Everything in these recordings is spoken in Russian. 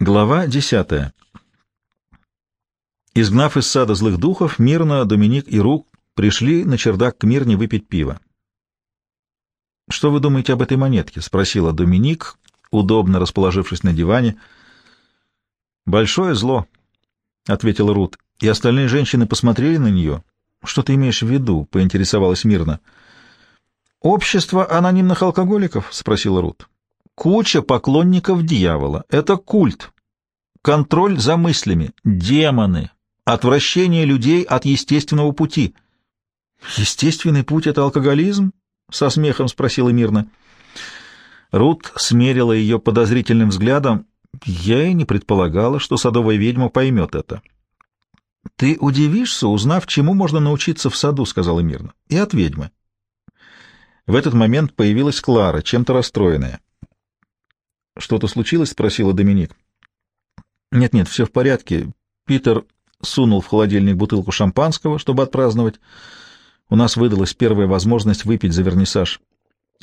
Глава десятая. Изгнав из сада злых духов, Мирна, Доминик и Рук пришли на чердак к Мирне выпить пиво. «Что вы думаете об этой монетке?» — спросила Доминик, удобно расположившись на диване. «Большое зло», — ответила Рут, и остальные женщины посмотрели на нее. «Что ты имеешь в виду?» — поинтересовалась Мирна. «Общество анонимных алкоголиков?» — спросила Рут. Куча поклонников дьявола. Это культ. Контроль за мыслями. Демоны. Отвращение людей от естественного пути. «Естественный путь — это алкоголизм?» — со смехом спросила Мирна. Рут смерила ее подозрительным взглядом. Я и не предполагала, что садовая ведьма поймет это. «Ты удивишься, узнав, чему можно научиться в саду», — сказала Мирна. «И от ведьмы». В этот момент появилась Клара, чем-то расстроенная. «Что-то случилось?» — спросила Доминик. «Нет-нет, все в порядке. Питер сунул в холодильник бутылку шампанского, чтобы отпраздновать. У нас выдалась первая возможность выпить за вернисаж.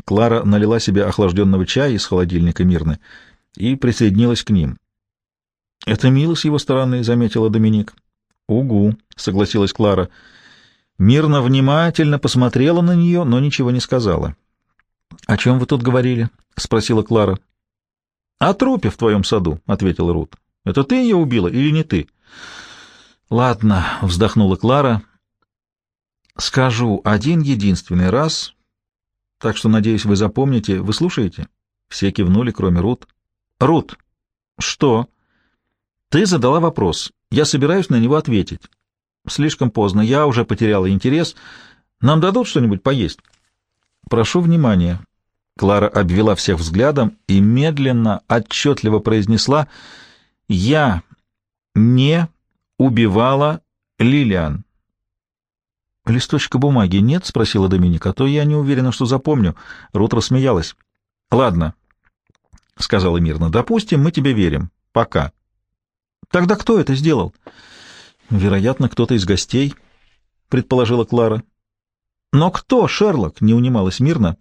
Клара налила себе охлажденного чая из холодильника Мирны и присоединилась к ним. «Это мило с его стороны», — заметила Доминик. «Угу», — согласилась Клара. Мирно внимательно посмотрела на нее, но ничего не сказала. «О чем вы тут говорили?» — спросила Клара. — О трупе в твоем саду, — ответила Рут. — Это ты ее убила или не ты? — Ладно, — вздохнула Клара. — Скажу один единственный раз, так что, надеюсь, вы запомните. Вы слушаете? Все кивнули, кроме Рут. — Рут, что? — Ты задала вопрос. Я собираюсь на него ответить. — Слишком поздно. Я уже потеряла интерес. Нам дадут что-нибудь поесть? — Прошу внимания, Клара обвела всех взглядом и медленно, отчетливо произнесла «Я не убивала Лилиан». «Листочка бумаги нет?» — спросила Доминика. «А то я не уверена, что запомню». Рут рассмеялась. «Ладно», — сказала мирно. «Допустим, мы тебе верим. Пока». «Тогда кто это сделал?» «Вероятно, кто-то из гостей», — предположила Клара. «Но кто, Шерлок?» — не унималась мирно.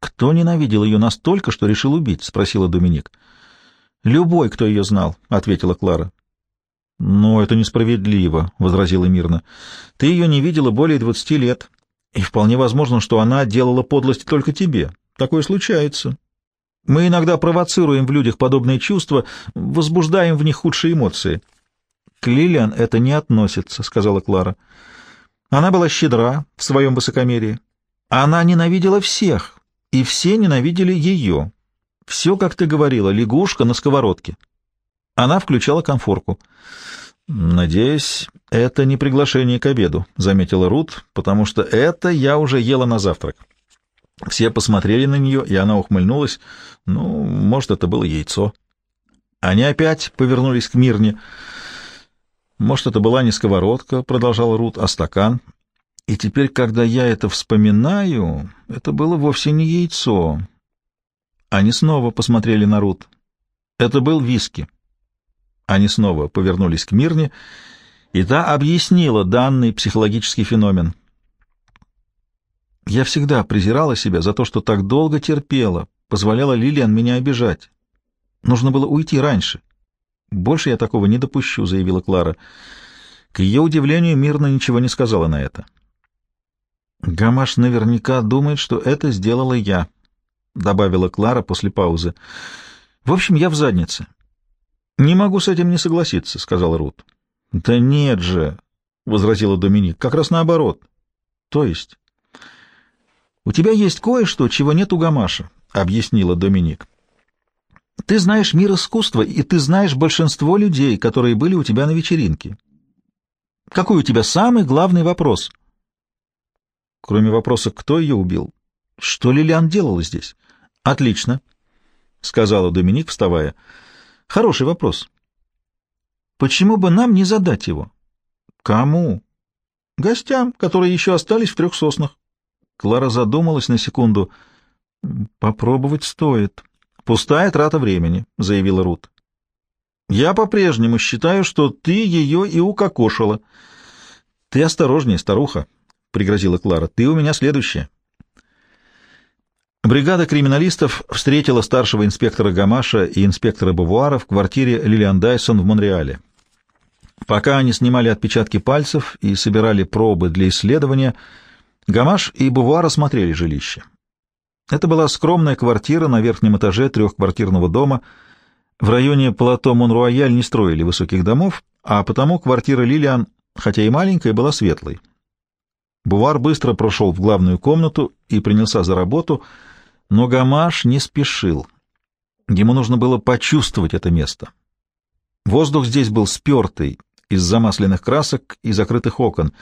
«Кто ненавидел ее настолько, что решил убить?» — спросила Доминик. «Любой, кто ее знал», — ответила Клара. «Но это несправедливо», — возразила мирно. «Ты ее не видела более двадцати лет, и вполне возможно, что она делала подлости только тебе. Такое случается. Мы иногда провоцируем в людях подобные чувства, возбуждаем в них худшие эмоции». «К Лилиан это не относится», — сказала Клара. «Она была щедра в своем высокомерии. Она ненавидела всех, и все ненавидели ее. Все, как ты говорила, лягушка на сковородке. Она включала конфорку. «Надеюсь, это не приглашение к обеду», — заметила Рут, «потому что это я уже ела на завтрак». Все посмотрели на нее, и она ухмыльнулась. Ну, может, это было яйцо. Они опять повернулись к Мирне. «Может, это была не сковородка», — продолжала Рут, — «а стакан». И теперь, когда я это вспоминаю, это было вовсе не яйцо. Они снова посмотрели на Рут. Это был виски. Они снова повернулись к Мирне, и та объяснила данный психологический феномен. Я всегда презирала себя за то, что так долго терпела, позволяла Лилиан меня обижать. Нужно было уйти раньше. Больше я такого не допущу, заявила Клара. К ее удивлению, Мирна ничего не сказала на это. Гамаш наверняка думает, что это сделала я, добавила Клара после паузы. В общем, я в заднице. Не могу с этим не согласиться, сказал Рут. Да нет же, возразила Доминик. Как раз наоборот. То есть у тебя есть кое-что, чего нет у Гамаша, объяснила Доминик. Ты знаешь мир искусства, и ты знаешь большинство людей, которые были у тебя на вечеринке. Какой у тебя самый главный вопрос? Кроме вопроса, кто ее убил? Что Лилиан делала здесь? Отлично, — сказала Доминик, вставая. Хороший вопрос. Почему бы нам не задать его? Кому? Гостям, которые еще остались в трех соснах. Клара задумалась на секунду. Попробовать стоит. Пустая трата времени, — заявила Рут. Я по-прежнему считаю, что ты ее и укокошила. Ты осторожнее, старуха, — пригрозила Клара. — Ты у меня следующая. Бригада криминалистов встретила старшего инспектора Гамаша и инспектора Бавуара в квартире Лилиан Дайсон в Монреале. Пока они снимали отпечатки пальцев и собирали пробы для исследования, Гамаш и Бавуар осмотрели жилище. Это была скромная квартира на верхнем этаже трехквартирного дома. В районе плато Монруаяль не строили высоких домов, а потому квартира Лилиан, хотя и маленькая, была светлой. Бувар быстро прошел в главную комнату и принялся за работу, но Гамаш не спешил. Ему нужно было почувствовать это место. Воздух здесь был спертый из замасленных красок и закрытых окон.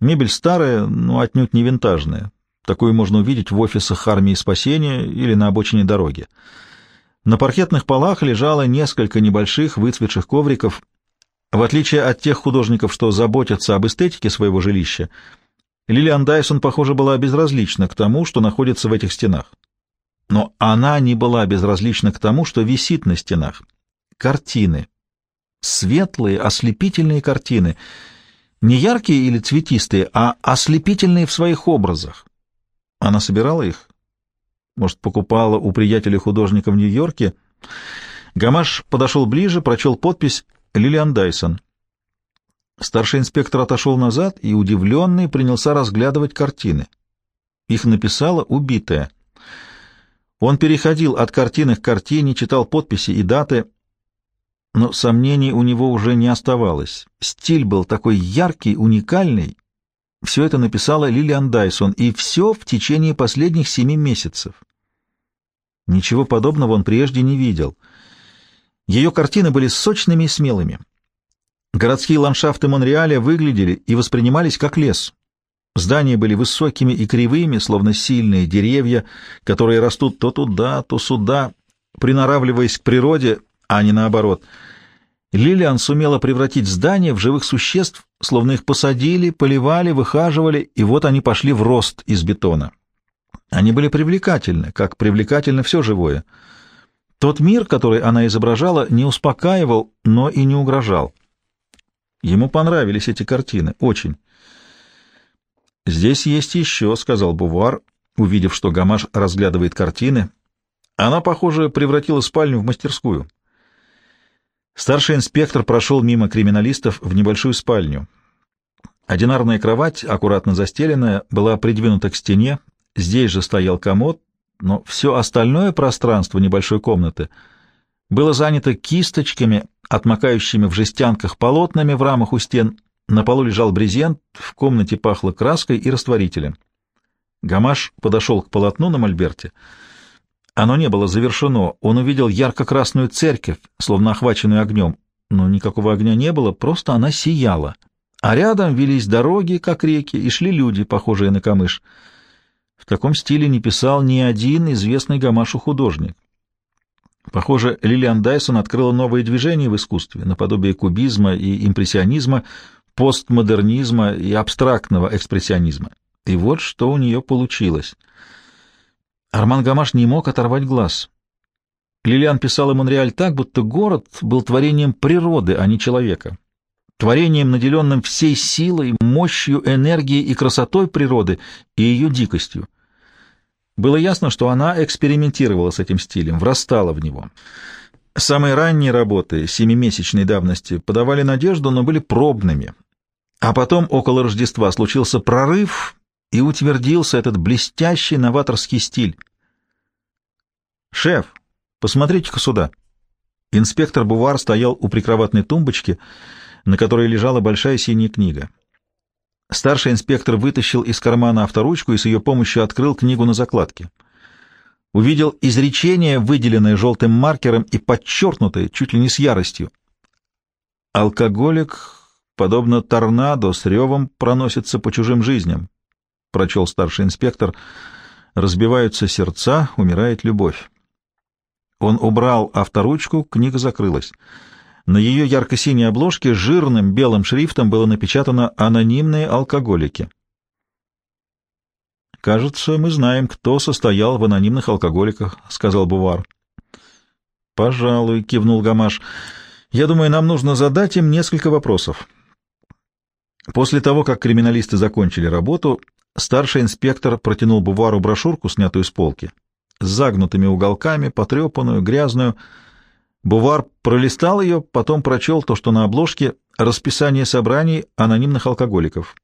Мебель старая, но отнюдь не винтажная. Такую можно увидеть в офисах армии спасения или на обочине дороги. На паркетных полах лежало несколько небольших выцветших ковриков. В отличие от тех художников, что заботятся об эстетике своего жилища, Лилиан Дайсон, похоже, была безразлична к тому, что находится в этих стенах. Но она не была безразлична к тому, что висит на стенах. Картины. Светлые, ослепительные картины. Не яркие или цветистые, а ослепительные в своих образах. Она собирала их? Может, покупала у приятеля художника в Нью-Йорке? Гамаш подошел ближе, прочел подпись «Лилиан Дайсон». Старший инспектор отошел назад и, удивленный, принялся разглядывать картины. Их написала убитая. Он переходил от картины к картине, читал подписи и даты, но сомнений у него уже не оставалось. Стиль был такой яркий, уникальный, все это написала Лилиан Дайсон, и все в течение последних семи месяцев. Ничего подобного он прежде не видел. Ее картины были сочными и смелыми. Городские ландшафты Монреаля выглядели и воспринимались как лес. Здания были высокими и кривыми, словно сильные деревья, которые растут то туда, то сюда, приноравливаясь к природе, а не наоборот — Лилиан сумела превратить здания в живых существ, словно их посадили, поливали, выхаживали, и вот они пошли в рост из бетона. Они были привлекательны, как привлекательно все живое. Тот мир, который она изображала, не успокаивал, но и не угрожал. Ему понравились эти картины, очень. «Здесь есть еще», — сказал Бувар, увидев, что Гамаш разглядывает картины. Она, похоже, превратила спальню в мастерскую. Старший инспектор прошел мимо криминалистов в небольшую спальню. Одинарная кровать, аккуратно застеленная, была придвинута к стене, здесь же стоял комод, но все остальное пространство небольшой комнаты было занято кисточками, отмокающими в жестянках полотнами в рамах у стен, на полу лежал брезент, в комнате пахло краской и растворителем. Гамаш подошел к полотну на мольберте — оно не было завершено. Он увидел ярко-красную церковь, словно охваченную огнем. Но никакого огня не было, просто она сияла. А рядом велись дороги, как реки, и шли люди, похожие на камыш. В таком стиле не писал ни один известный Гамашу художник. Похоже, Лилиан Дайсон открыла новое движение в искусстве, наподобие кубизма и импрессионизма, постмодернизма и абстрактного экспрессионизма. И вот что у нее получилось — Арман Гамаш не мог оторвать глаз. Лилиан писала Монреаль так, будто город был творением природы, а не человека. Творением, наделенным всей силой, мощью, энергией и красотой природы и ее дикостью. Было ясно, что она экспериментировала с этим стилем, врастала в него. Самые ранние работы семимесячной давности подавали надежду, но были пробными. А потом, около Рождества, случился прорыв, и утвердился этот блестящий новаторский стиль. «Шеф, посмотрите-ка сюда!» Инспектор Бувар стоял у прикроватной тумбочки, на которой лежала большая синяя книга. Старший инспектор вытащил из кармана авторучку и с ее помощью открыл книгу на закладке. Увидел изречение, выделенное желтым маркером и подчеркнутое, чуть ли не с яростью. «Алкоголик, подобно торнадо, с ревом проносится по чужим жизням прочел старший инспектор, разбиваются сердца, умирает любовь. Он убрал авторучку, книга закрылась. На ее ярко-синей обложке жирным белым шрифтом было напечатано «Анонимные алкоголики». «Кажется, мы знаем, кто состоял в анонимных алкоголиках», — сказал Бувар. «Пожалуй», — кивнул Гамаш. «Я думаю, нам нужно задать им несколько вопросов». После того, как криминалисты закончили работу, Старший инспектор протянул Бувару брошюрку, снятую с полки, с загнутыми уголками, потрепанную, грязную. Бувар пролистал ее, потом прочел то, что на обложке расписание собраний анонимных алкоголиков.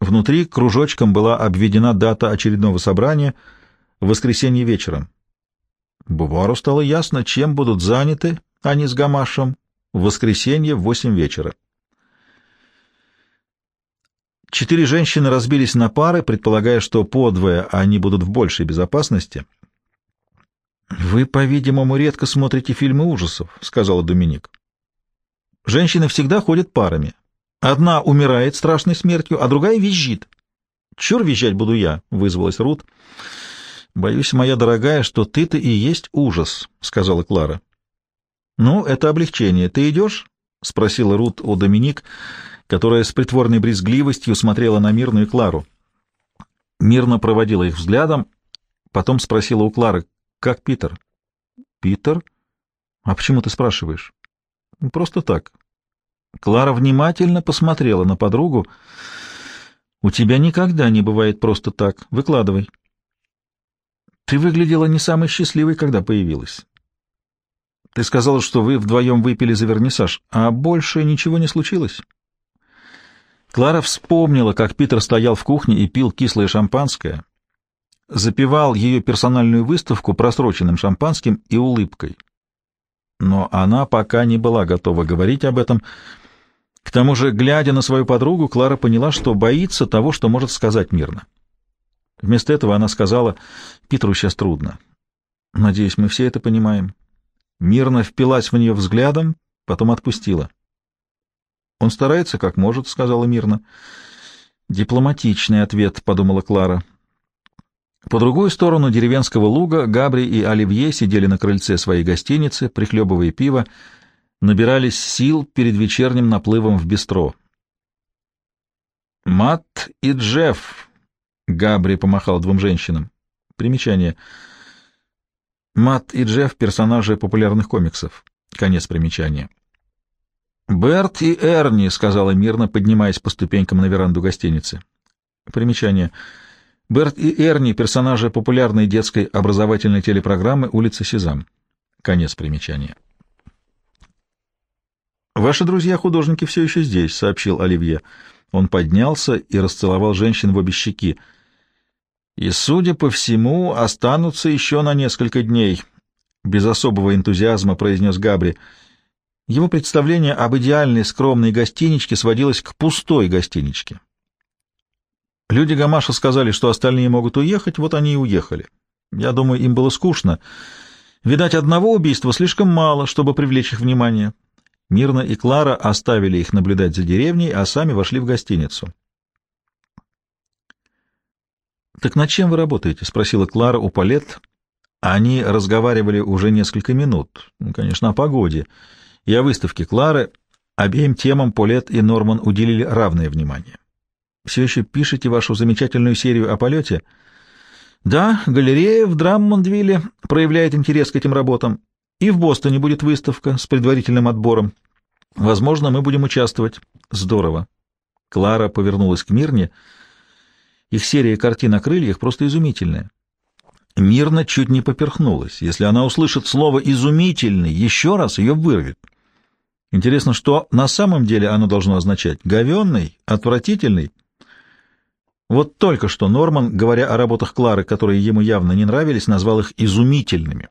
Внутри кружочком была обведена дата очередного собрания воскресенье вечером. Бувару стало ясно, чем будут заняты они с Гамашем воскресенье в восемь вечера. Четыре женщины разбились на пары, предполагая, что подвое они будут в большей безопасности. «Вы, по-видимому, редко смотрите фильмы ужасов», — сказала Доминик. «Женщины всегда ходят парами. Одна умирает страшной смертью, а другая визжит». «Чур визжать буду я», — вызвалась Рут. «Боюсь, моя дорогая, что ты-то и есть ужас», — сказала Клара. «Ну, это облегчение. Ты идешь?» — спросила Рут у Доминик, которая с притворной брезгливостью смотрела на Мирну и Клару. Мирно проводила их взглядом, потом спросила у Клары, «Как Питер?» «Питер? А почему ты спрашиваешь?» «Просто так». Клара внимательно посмотрела на подругу. «У тебя никогда не бывает просто так. Выкладывай». «Ты выглядела не самой счастливой, когда появилась. Ты сказала, что вы вдвоем выпили за вернисаж, а больше ничего не случилось?» Клара вспомнила, как Питер стоял в кухне и пил кислое шампанское, запивал ее персональную выставку просроченным шампанским и улыбкой. Но она пока не была готова говорить об этом. К тому же, глядя на свою подругу, Клара поняла, что боится того, что может сказать мирно. Вместо этого она сказала, «Питеру сейчас трудно. Надеюсь, мы все это понимаем». Мирно впилась в нее взглядом, потом отпустила. Он старается как может, сказала мирно. Дипломатичный ответ, подумала Клара. По другую сторону деревенского луга Габри и Оливье сидели на крыльце своей гостиницы, прихлебывая пиво, набирались сил перед вечерним наплывом в бистро. «Мат и Джефф», — Габри помахал двум женщинам. Примечание. Мат и Джефф — персонажи популярных комиксов. Конец примечания. «Берт и Эрни», — сказала мирно, поднимаясь по ступенькам на веранду гостиницы. Примечание. Берт и Эрни — персонажи популярной детской образовательной телепрограммы «Улица Сезам». Конец примечания. «Ваши друзья-художники все еще здесь», — сообщил Оливье. Он поднялся и расцеловал женщин в обе щеки. «И, судя по всему, останутся еще на несколько дней», — без особого энтузиазма произнес Габри. Его представление об идеальной скромной гостиничке сводилось к пустой гостиничке. Люди Гамаша сказали, что остальные могут уехать, вот они и уехали. Я думаю, им было скучно. Видать, одного убийства слишком мало, чтобы привлечь их внимание. Мирна и Клара оставили их наблюдать за деревней, а сами вошли в гостиницу. «Так над чем вы работаете?» — спросила Клара у Палет. Они разговаривали уже несколько минут. Ну, конечно, о погоде и о выставке Клары, обеим темам Полет и Норман уделили равное внимание. Все еще пишете вашу замечательную серию о полете? Да, галерея в Драммондвилле проявляет интерес к этим работам. И в Бостоне будет выставка с предварительным отбором. Возможно, мы будем участвовать. Здорово. Клара повернулась к Мирне. Их серия картин о крыльях просто изумительная. Мирно чуть не поперхнулась. Если она услышит слово «изумительный», еще раз ее вырвет. Интересно, что на самом деле оно должно означать? Говенный? Отвратительный? Вот только что Норман, говоря о работах Клары, которые ему явно не нравились, назвал их изумительными.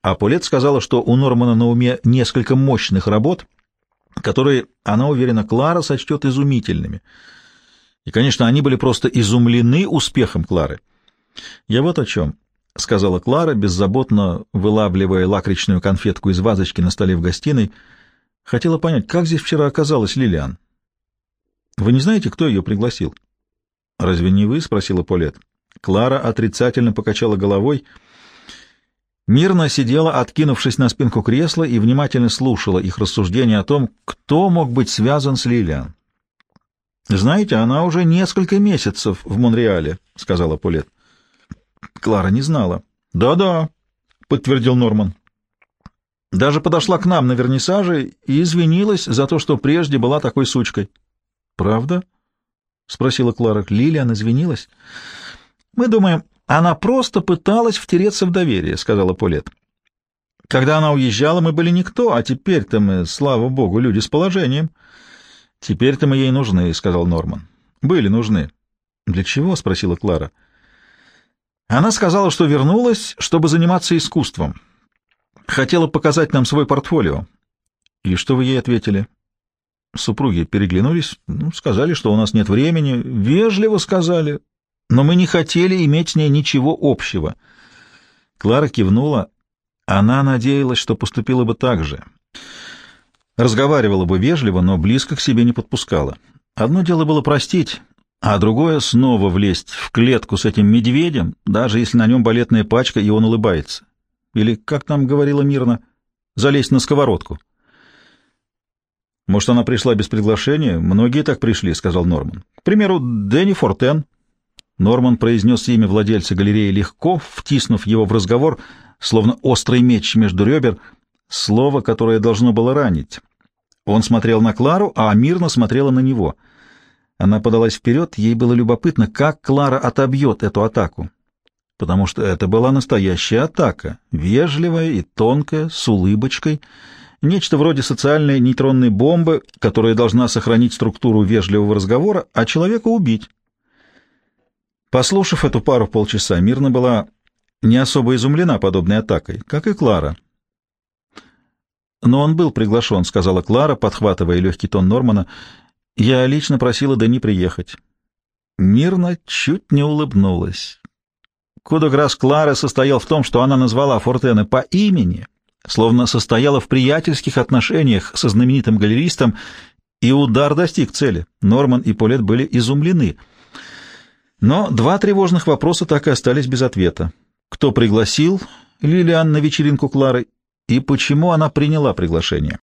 А Полет сказала, что у Нормана на уме несколько мощных работ, которые, она уверена, Клара сочтет изумительными. И, конечно, они были просто изумлены успехом Клары. «Я вот о чем», — сказала Клара, беззаботно вылавливая лакричную конфетку из вазочки на столе в гостиной — Хотела понять, как здесь вчера оказалась Лилиан. Вы не знаете, кто ее пригласил? Разве не вы? спросила Полет. Клара отрицательно покачала головой. Мирно сидела, откинувшись на спинку кресла, и внимательно слушала их рассуждения о том, кто мог быть связан с Лилиан. «Знаете, она уже несколько месяцев в Монреале», — сказала Полет. Клара не знала. «Да-да», — подтвердил Норман. Даже подошла к нам на вернисаже и извинилась за то, что прежде была такой сучкой. Правда? Спросила Клара. Лилиан извинилась. Мы думаем, она просто пыталась втереться в доверие, сказала Полет. Когда она уезжала, мы были никто, а теперь-то мы, слава богу, люди с положением. Теперь-то мы ей нужны, сказал Норман. Были нужны. Для чего? спросила Клара. Она сказала, что вернулась, чтобы заниматься искусством. Хотела показать нам свой портфолио. И что вы ей ответили? Супруги переглянулись, ну, сказали, что у нас нет времени, вежливо сказали, но мы не хотели иметь с ней ничего общего. Клара кивнула. Она надеялась, что поступила бы так же. Разговаривала бы вежливо, но близко к себе не подпускала. Одно дело было простить, а другое — снова влезть в клетку с этим медведем, даже если на нем балетная пачка, и он улыбается. Или, как там говорила мирно, залезть на сковородку. «Может, она пришла без приглашения? Многие так пришли», — сказал Норман. «К примеру, Дэнни Фортен». Норман произнес имя владельца галереи легко, втиснув его в разговор, словно острый меч между ребер, слово, которое должно было ранить. Он смотрел на Клару, а мирно смотрела на него. Она подалась вперед, ей было любопытно, как Клара отобьет эту атаку. Потому что это была настоящая атака, вежливая и тонкая, с улыбочкой — Нечто вроде социальной нейтронной бомбы, которая должна сохранить структуру вежливого разговора, а человека убить. Послушав эту пару полчаса, Мирна была не особо изумлена подобной атакой, как и Клара. «Но он был приглашен», — сказала Клара, подхватывая легкий тон Нормана. «Я лично просила Дани приехать». Мирна чуть не улыбнулась. Кудограс Клары состоял в том, что она назвала Фортена по имени, словно состояла в приятельских отношениях со знаменитым галеристом, и удар достиг цели. Норман и Полет были изумлены. Но два тревожных вопроса так и остались без ответа. Кто пригласил Лилиан на вечеринку Клары и почему она приняла приглашение?